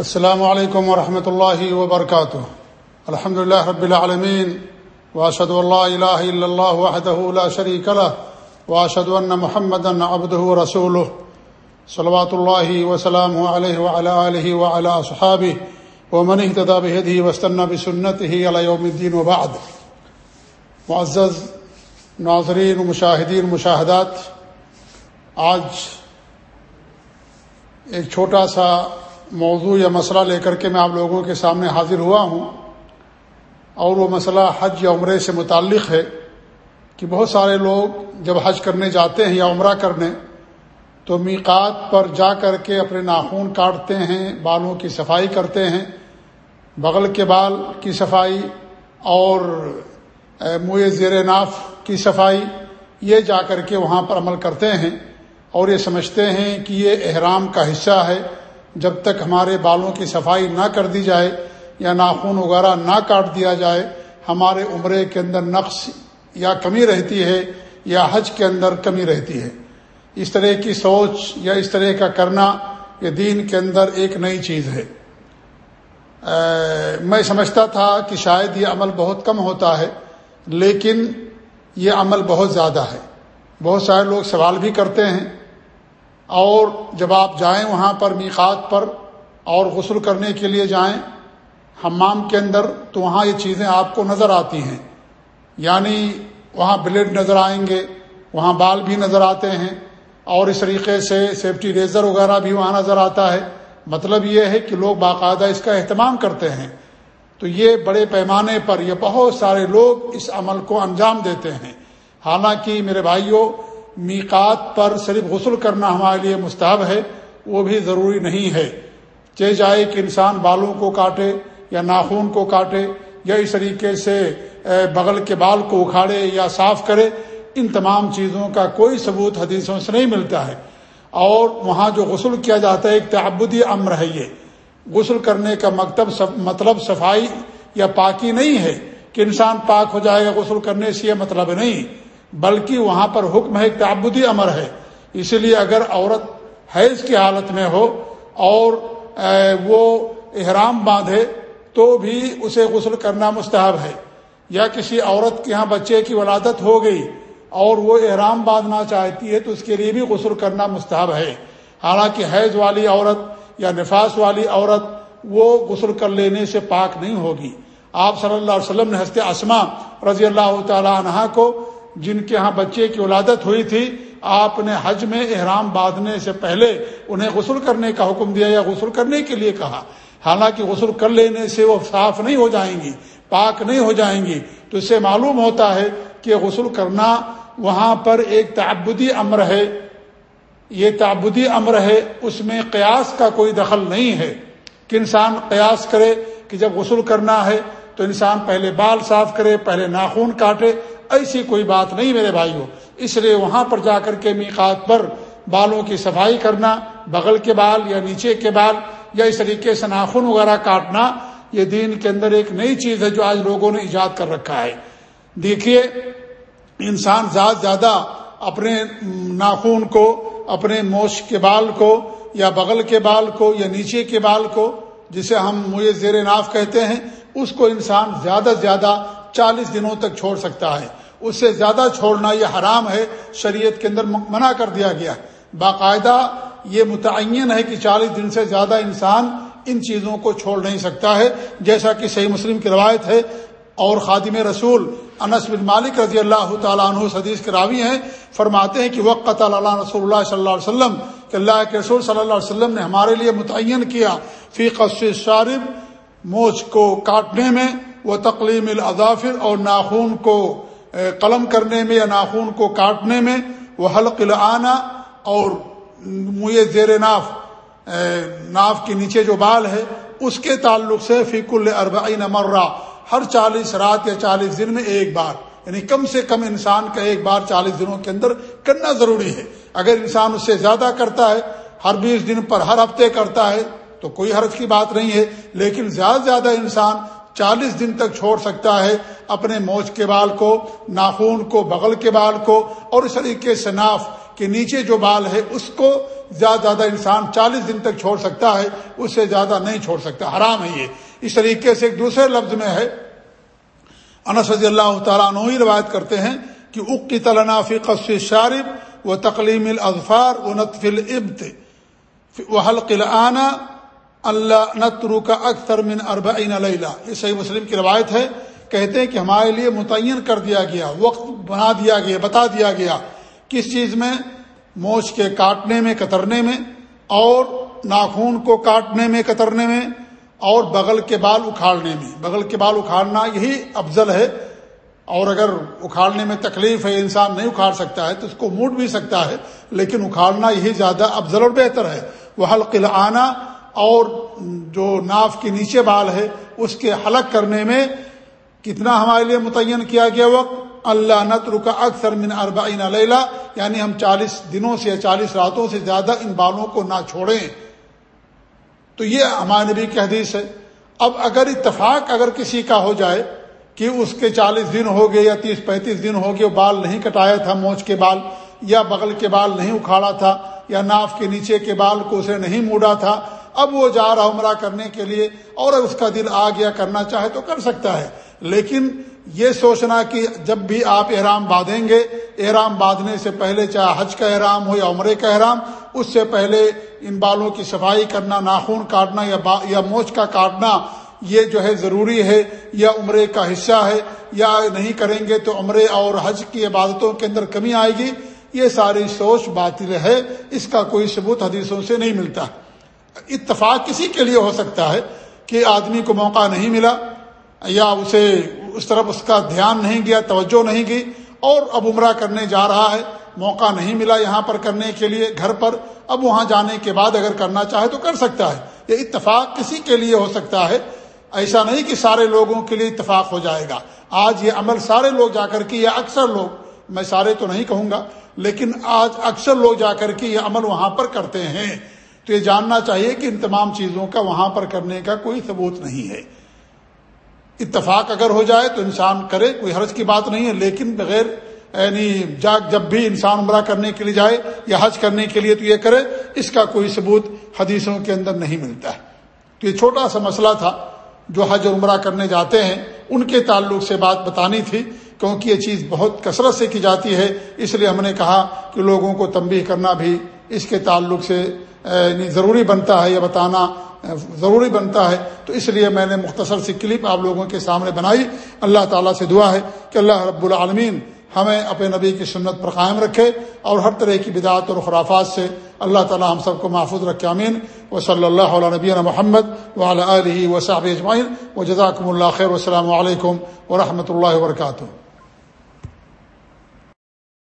السلام علیکم ورحمۃ اللہ وبرکاتہ۔ الحمد لله رب العالمین واشهد ان لا اله الا الله وحده لا شريك له واشهد ان محمدا عبده ورسوله صلوات الله وسلامه عليه وعلى اله وعلى اصحابه ومن اهتدى بهديه واستنى بسنته الى يوم الدين وبعد۔ معزز ناظرین و مشاہدین، مشاہدات، آج ایک چھوٹا سا موضوع یا مسئلہ لے کر کے میں آپ لوگوں کے سامنے حاضر ہوا ہوں۔ اور وہ مسئلہ حج یا عمرے سے متعلق ہے کہ بہت سارے لوگ جب حج کرنے جاتے ہیں یا عمرہ کرنے، تو میقات پر جا کر کے اپنے ناخون کاٹتے ہیں، بالوں کی صفائی کرتے ہیں۔ بغل کے بال کی صفائی اور منہ زیر ناف کی صفائی، یہ جا کر کے وہاں پر عمل کرتے ہیں۔ اور یہ سمجھتے ہیں کہ یہ احرام کا حصہ ہے۔ جب تک ہمارے بالوں کی صفائی نہ کر دی جائے یا ناخون وغیرہ نہ کاٹ دیا جائے، ہمارے عمرے کے اندر نقص یا کمی رہتی ہے یا حج کے اندر کمی رہتی ہے۔ اس طرح کی سوچ یا اس طرح کا کرنا یہ دین کے اندر ایک نئی چیز ہے۔ میں سمجھتا تھا کہ شاید یہ عمل بہت کم ہوتا ہے، لیکن یہ عمل بہت زیادہ ہے۔ بہت سارے لوگ سوال بھی کرتے ہیں اور جب آپ جائیں وہاں پر میقات پر اور غسل کرنے کے لیے جائیں حمام کے اندر، تو وہاں یہ چیزیں آپ کو نظر آتی ہیں۔ یعنی وہاں بلیڈ نظر آئیں گے، وہاں بال بھی نظر آتے ہیں اور اس طریقے سے سیفٹی ریزر وغیرہ بھی وہاں نظر آتا ہے۔ مطلب یہ ہے کہ لوگ باقاعدہ اس کا اہتمام کرتے ہیں۔ تو یہ بڑے پیمانے پر یہ بہت سارے لوگ اس عمل کو انجام دیتے ہیں۔ حالانکہ میرے بھائیوں میقات پر صرف غسل کرنا ہمارے لیے مستحب ہے، وہ بھی ضروری نہیں ہے۔ چہ جائے کہ انسان بالوں کو کاٹے یا ناخون کو کاٹے یا اس طریقے سے بغل کے بال کو اکھاڑے یا صاف کرے، ان تمام چیزوں کا کوئی ثبوت حدیثوں سے نہیں ملتا ہے۔ اور وہاں جو غسل کیا جاتا ہے، ایک تعبدی امر ہے یہ۔ غسل کرنے کا مکتب مطلب صفائی یا پاکی نہیں ہے۔ کہ انسان پاک ہو جائے گا غسل کرنے سے یہ مطلب نہیں۔ بلکہ وہاں پر حکم ہے تعبدی امر ہے۔ اسی لیے اگر عورت حیض کی حالت میں ہو اور وہ احرام باندھے تو بھی اسے غسل کرنا مستحب ہے۔ یا کسی عورت کے یہاں بچے کی ولادت ہو گئی اور وہ احرام باندھنا چاہتی ہے تو اس کے لیے بھی غسل کرنا مستحب ہے۔ حالانکہ حیض والی عورت یا نفاس والی عورت وہ غسل کر لینے سے پاک نہیں ہوگی۔ آپ صلی اللہ علیہ وسلم نے ہنستے اسما رضی اللہ تعالی عنہ کو جن کے ہاں بچے کی ولادت ہوئی تھی، آپ نے حج میں احرام باندھنے سے پہلے انہیں غسل کرنے کا حکم دیا یا غسل کرنے کے لیے کہا۔ حالانکہ غسل کر لینے سے وہ صاف نہیں ہو جائیں گی، پاک نہیں ہو جائیں گی۔ تو اس سے معلوم ہوتا ہے کہ غسل کرنا وہاں پر ایک تعبدی امر ہے۔ یہ تعبدی امر ہے، اس میں قیاس کا کوئی دخل نہیں ہے۔ کہ انسان قیاس کرے کہ جب غسل کرنا ہے تو انسان پہلے بال صاف کرے، پہلے ناخون کاٹے ایسی کوئی بات نہیں میرے بھائی اس لیے وہاں پر جا کر کے میقات پر بالوں کی صفائی کرنا، بغل کے بال یا نیچے کے بال یا اس طریقے سے ناخن وغیرہ کاٹنا، یہ دین کے اندر ایک نئی چیز ہے جو آج لوگوں نے ایجاد کر رکھا ہے۔ دیکھیے، انسان زیادہ زیادہ اپنے ناخون کو، اپنے موش کے بال کو یا بغل کے بال کو یا نیچے کے بال کو، جسے ہم مجھے زیر ناف کہتے ہیں، اس کو انسان زیادہ زیادہ چالیس دنوں تک چھوڑ سکتا ہے۔ اس سے زیادہ چھوڑنا یہ حرام ہے۔ شریعت کے اندر منع کر دیا گیا۔ باقاعدہ یہ متعین ہے کہ چالیس دن سے زیادہ انسان ان چیزوں کو چھوڑ نہیں سکتا ہے۔ جیسا کہ صحیح مسلم کی روایت ہے۔ اور خادم رسول انس بن مالک رضی اللہ تعالیٰ عنہ حدیث کے راوی ہیں۔ فرماتے ہیں کہ وقت اللہ رسول اللہ صلی اللہ علیہ وسلم کہ اللہ کے رسول صلی اللہ علیہ وسلم نے ہمارے لیے متعین کیا۔ فی قص شارب موچ کو کاٹنے میں وہ تقلیم الاظافر اور ناخون کو قلم کرنے میں یا ناخون کو کاٹنے میں وہ حلق العانہ اور منہ زیر ناف ناف کے نیچے جو بال ہے، اس کے تعلق سے فیق الربعین مرہ، ہر چالیس رات یا چالیس دن میں ایک بار یعنی کم سے کم انسان کا ایک بار چالیس دنوں کے اندر کرنا ضروری ہے۔ اگر انسان اس سے زیادہ کرتا ہے، ہر بیس دن پر ہر ہفتے کرتا ہے، تو کوئی حرض کی بات نہیں ہے، لیکن زیادہ زیادہ انسان چالیس دن تک چھوڑ سکتا ہے اپنے موج کے بال کو، ناخون کو، بغل کے بال کو اور اس طریقے سے ناف کے نیچے جو بال ہے، اس کو زیادہ زیادہ انسان چالیس دن تک چھوڑ سکتا ہے اس سے زیادہ نہیں چھوڑ سکتا۔ حرام ہے یہ۔ اس طریقے سے ایک دوسرے لفظ میں ہے، انس رضی اللہ تعالیٰ عنہ روایت کرتے ہیں کہ اک کی فی قص شارب و تقلیم الاظفار و نطف العبت و حلق اللہ نترو کا اکثر من اربعین لیلہ۔ یہ صحیح مسلم کی روایت ہے۔ کہتے ہیں کہ ہمارے لیے متعین کر دیا گیا، وقت بنا دیا گیا، بتا دیا گیا کس چیز میں؟ موچ کے کاٹنے میں، کترنے میں، اور ناخون کو کاٹنے میں، کترنے میں، اور بغل کے بال اکھاڑنے میں۔ بغل کے بال اکھاڑنا یہی افضل ہے۔ اور اگر اکھاڑنے میں تکلیف ہے، انسان نہیں اکھاڑ سکتا ہے، تو اس کو موٹ بھی سکتا ہے، لیکن اکھاڑنا یہی زیادہ افضل اور بہتر ہے۔ وہ حلق آنا اور جو ناف کے نیچے بال ہے، اس کے حلق کرنے میں کتنا ہمارے لیے متعین کیا گیا وقت؟ اللہ نتر کا اکثر من اربعین لیلہ یعنی ہم چالیس دنوں سے یا چالیس راتوں سے زیادہ ان بالوں کو نہ چھوڑیں۔ تو یہ ہمارے نبی کی حدیث ہے۔ اب اگر اتفاق اگر کسی کا ہو جائے کہ اس کے چالیس دن ہو گئے یا تیس پینتیس دن ہو گئے بال نہیں کٹایا تھا موچ کے بال، یا بغل کے بال نہیں اکھاڑا تھا، یا ناف کے نیچے کے بال کو اسے نہیں موڑا تھا اب وہ جا رہا عمرہ کرنے کے لیے اور اس کا دل آ گیا کرنا چاہے تو کر سکتا ہے۔ لیکن یہ سوچنا کہ جب بھی آپ احرام باندھیں گے، احرام باندھنے سے پہلے چاہے حج کا احرام ہو یا عمرے کا احرام، اس سے پہلے ان بالوں کی صفائی کرنا، ناخون کاٹنا یا با یا موچ کا کاٹنا، یہ جو ہے ضروری ہے، یا عمرے کا حصہ ہے، یا نہیں کریں گے تو عمرے اور حج کی عبادتوں کے اندر کمی آئے گی۔ یہ ساری سوچ باطل ہے، اس کا کوئی ثبوت حدیثوں سے نہیں ملتا۔ اتفاق کسی کے لیے ہو سکتا ہے کہ آدمی کو موقع نہیں ملا یا اسے اس طرف اس کا دھیان نہیں گیا، توجہ نہیں گئی اور اب عمرہ کرنے جا رہا ہے، موقع نہیں ملا یہاں پر کرنے کے لیے، گھر پر اب وہاں جانے کے بعد اگر کرنا چاہے تو کر سکتا ہے۔ یہ اتفاق کسی کے لیے ہو سکتا ہے۔ ایسا نہیں کہ سارے لوگوں کے لیے اتفاق ہو جائے گا۔ آج یہ عمل سارے لوگ جا کر کے یا اکثر لوگ، میں سارے تو نہیں کہوں گا، لیکن آج اکثر لوگ جا کر کے یہ عمل وہاں پر کرتے ہیں۔ تو یہ جاننا چاہیے کہ ان تمام چیزوں کا وہاں پر کرنے کا کوئی ثبوت نہیں ہے۔ اتفاق اگر ہو جائے تو انسان کرے، کوئی حرج کی بات نہیں ہے، لیکن بغیر یعنی جب بھی انسان عمرہ کرنے کے لیے جائے یا حج کرنے کے لیے تو یہ کرے، اس کا کوئی ثبوت حدیثوں کے اندر نہیں ملتا ہے۔ تو یہ چھوٹا سا مسئلہ تھا، جو حج اور عمرہ کرنے جاتے ہیں، ان کے تعلق سے بات بتانی تھی، کیونکہ یہ چیز بہت کثرت سے کی جاتی ہے۔ اس لیے ہم نے کہا کہ لوگوں کو تنبیہ کرنا بھی اس کے تعلق سے یعنی ضروری بنتا ہے یا بتانا ضروری بنتا ہے۔ تو اس لیے میں نے مختصر سی کلپ آپ لوگوں کے سامنے بنائی۔ اللہ تعالیٰ سے دعا ہے کہ اللہ رب العالمین ہمیں اپنے نبی کی سنت پر قائم رکھے اور ہر طرح کی بدعت اور خرافات سے اللہ تعالیٰ ہم سب کو محفوظ رکھے امین و صلی اللہ علیہ نبی محمد وعلی علیہ وصحب اجمعین۔ و جزاکم اللہ خیر السلام علیکم ورحمۃ اللہ وبرکاتہ۔